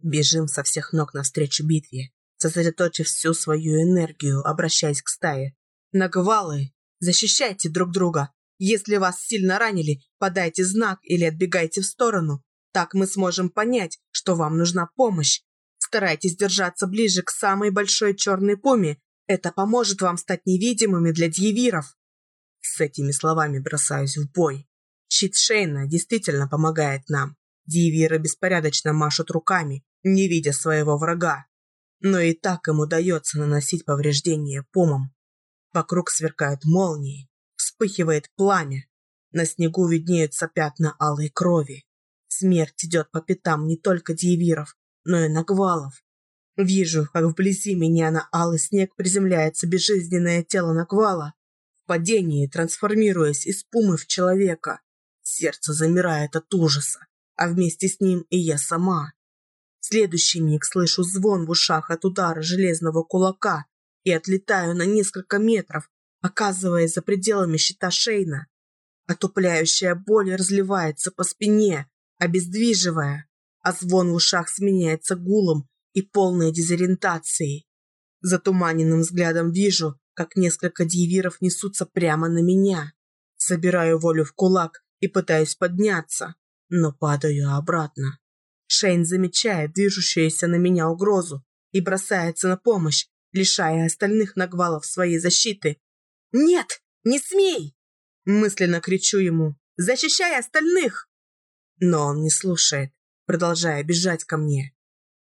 Бежим со всех ног навстречу битве, сосредоточив всю свою энергию, обращаясь к стае. Нагвалы, защищайте друг друга. Если вас сильно ранили, подайте знак или отбегайте в сторону. Так мы сможем понять, что вам нужна помощь. Старайтесь держаться ближе к самой большой черной пуме. Это поможет вам стать невидимыми для дьявиров. С этими словами бросаюсь в бой. Щит Шейна действительно помогает нам. Дьявиры беспорядочно машут руками, не видя своего врага. Но и так им удается наносить повреждения пумам. Вокруг сверкают молнии, вспыхивает пламя. На снегу виднеются пятна алой крови. Смерть идет по пятам не только дьявиров, но и нагвалов. Вижу, как вблизи меня на алый снег приземляется безжизненное тело нагвала, в падении трансформируясь из пумы в человека. Сердце замирает от ужаса, а вместе с ним и я сама. Следующий миг слышу звон в ушах от удара железного кулака и отлетаю на несколько метров, оказываясь за пределами щита Шейна. Отупляющая боль разливается по спине, обездвиживая, а звон в ушах сменяется гулом и полной дезориентацией. Затуманенным взглядом вижу, как несколько дьявиров несутся прямо на меня. Собираю волю в кулак и пытаюсь подняться, но падаю обратно. Шейн замечает движущуюся на меня угрозу и бросается на помощь, лишая остальных нагвалов своей защиты. «Нет, не смей!» Мысленно кричу ему «Защищай остальных!» Но он не слушает, продолжая бежать ко мне.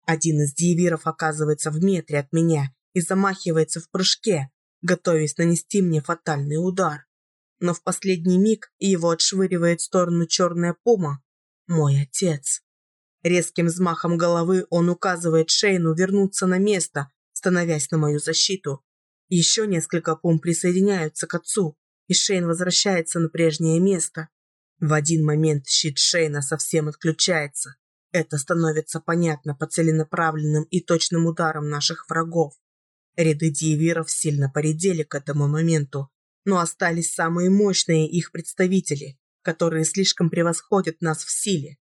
Один из дьявиров оказывается в метре от меня и замахивается в прыжке, готовясь нанести мне фатальный удар. Но в последний миг его отшвыривает в сторону черная пума, мой отец. Резким взмахом головы он указывает Шейну вернуться на место, становясь на мою защиту. Еще несколько пум присоединяются к отцу, и Шейн возвращается на прежнее место. В один момент щит Шейна совсем отключается. Это становится понятно по целенаправленным и точным ударам наших врагов. Ряды дьявиров сильно поредели к этому моменту, но остались самые мощные их представители, которые слишком превосходят нас в силе.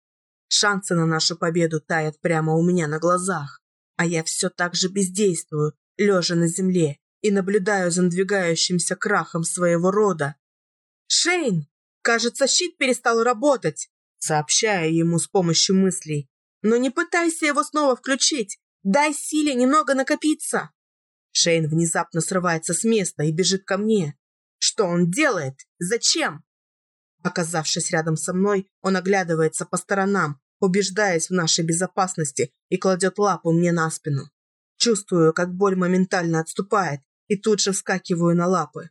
Шансы на нашу победу тают прямо у меня на глазах, а я все так же бездействую, лежа на земле, и наблюдаю за надвигающимся крахом своего рода. «Шейн!» Кажется, щит перестал работать, сообщая ему с помощью мыслей. Но не пытайся его снова включить. Дай силе немного накопиться. Шейн внезапно срывается с места и бежит ко мне. Что он делает? Зачем? Оказавшись рядом со мной, он оглядывается по сторонам, убеждаясь в нашей безопасности и кладет лапу мне на спину. Чувствую, как боль моментально отступает, и тут же вскакиваю на лапы.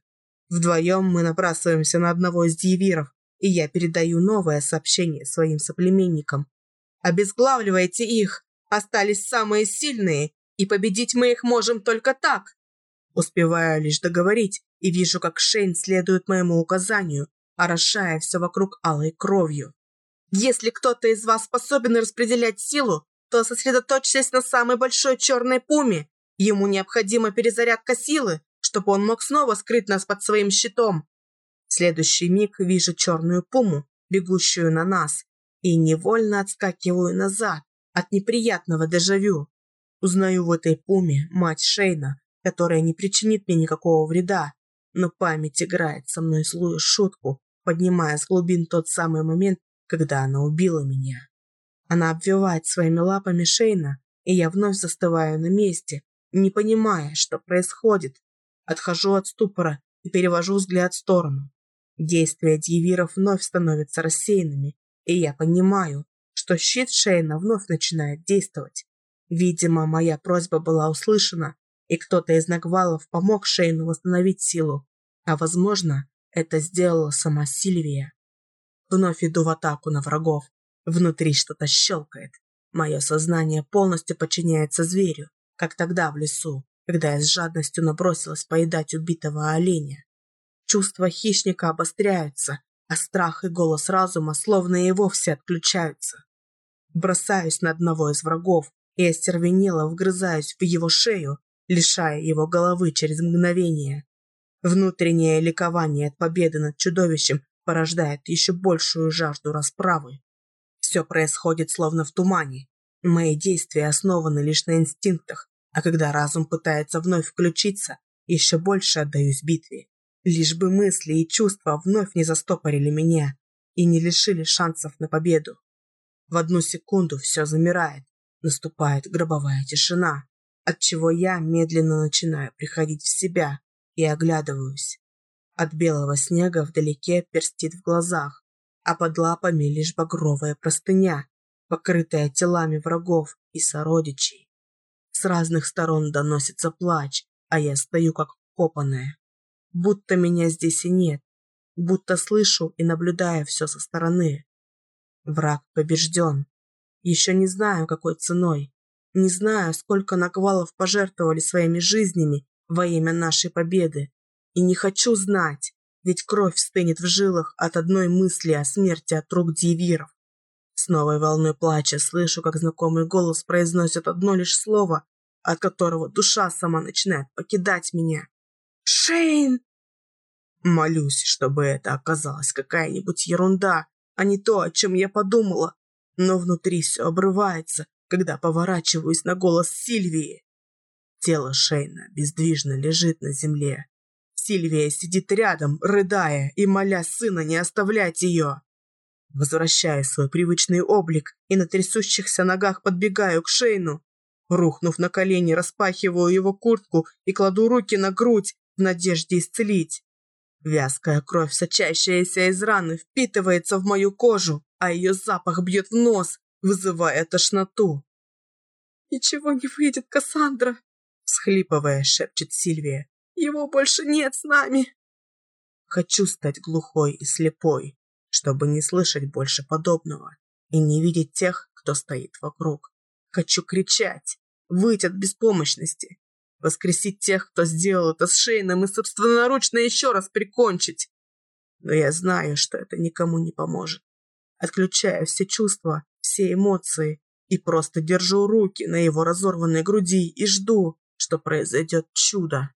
Вдвоем мы набрасываемся на одного из дьявиров, и я передаю новое сообщение своим соплеменникам. «Обезглавливайте их! Остались самые сильные, и победить мы их можем только так!» Успеваю лишь договорить и вижу, как Шейн следует моему указанию, орошая все вокруг алой кровью. «Если кто-то из вас способен распределять силу, то сосредоточьтесь на самой большой черной пуме. Ему необходима перезарядка силы, чтобы он мог снова скрыть нас под своим щитом. В следующий миг вижу черную пуму, бегущую на нас, и невольно отскакиваю назад от неприятного дежавю. Узнаю в этой пуме мать Шейна, которая не причинит мне никакого вреда, но память играет со мной злую шутку, поднимая с глубин тот самый момент, когда она убила меня. Она обвивает своими лапами Шейна, и я вновь застываю на месте, не понимая, что происходит, Отхожу от ступора и перевожу взгляд в сторону. Действия дьявиров вновь становятся рассеянными, и я понимаю, что щит Шейна вновь начинает действовать. Видимо, моя просьба была услышана, и кто-то из нагвалов помог Шейну восстановить силу, а, возможно, это сделала сама Сильвия. Вновь иду в атаку на врагов. Внутри что-то щелкает. Мое сознание полностью подчиняется зверю, как тогда в лесу когда я с жадностью набросилась поедать убитого оленя. Чувства хищника обостряются, а страх и голос разума словно и вовсе отключаются. Бросаюсь на одного из врагов и остервенело вгрызаюсь в его шею, лишая его головы через мгновение. Внутреннее ликование от победы над чудовищем порождает еще большую жажду расправы. Все происходит словно в тумане. Мои действия основаны лишь на инстинктах, а когда разум пытается вновь включиться, еще больше отдаюсь битве. Лишь бы мысли и чувства вновь не застопорили меня и не лишили шансов на победу. В одну секунду все замирает, наступает гробовая тишина, отчего я медленно начинаю приходить в себя и оглядываюсь. От белого снега вдалеке перстит в глазах, а под лапами лишь багровая простыня, покрытая телами врагов и сородичей. С разных сторон доносится плач, а я стою как копаная. Будто меня здесь и нет, будто слышу и наблюдаю все со стороны. Враг побежден. Еще не знаю, какой ценой. Не знаю, сколько наквалов пожертвовали своими жизнями во имя нашей победы. И не хочу знать, ведь кровь стынет в жилах от одной мысли о смерти от рук дьявиров. С новой волной плача слышу, как знакомый голос произносит одно лишь слово, от которого душа сама начинает покидать меня. «Шейн!» Молюсь, чтобы это оказалась какая-нибудь ерунда, а не то, о чем я подумала. Но внутри все обрывается, когда поворачиваюсь на голос Сильвии. Тело Шейна бездвижно лежит на земле. Сильвия сидит рядом, рыдая и моля сына не оставлять ее. Возвращаю свой привычный облик и на трясущихся ногах подбегаю к Шейну. Рухнув на колени, распахиваю его куртку и кладу руки на грудь в надежде исцелить. Вязкая кровь, сочащаяся из раны, впитывается в мою кожу, а ее запах бьет в нос, вызывая тошноту. «Ничего не выйдет, Кассандра!» Схлипывая, шепчет Сильвия. «Его больше нет с нами!» Хочу стать глухой и слепой, чтобы не слышать больше подобного и не видеть тех, кто стоит вокруг. Хочу кричать, выть от беспомощности, воскресить тех, кто сделал это с Шейном и собственноручно еще раз прикончить. Но я знаю, что это никому не поможет. Отключаю все чувства, все эмоции и просто держу руки на его разорванной груди и жду, что произойдет чудо.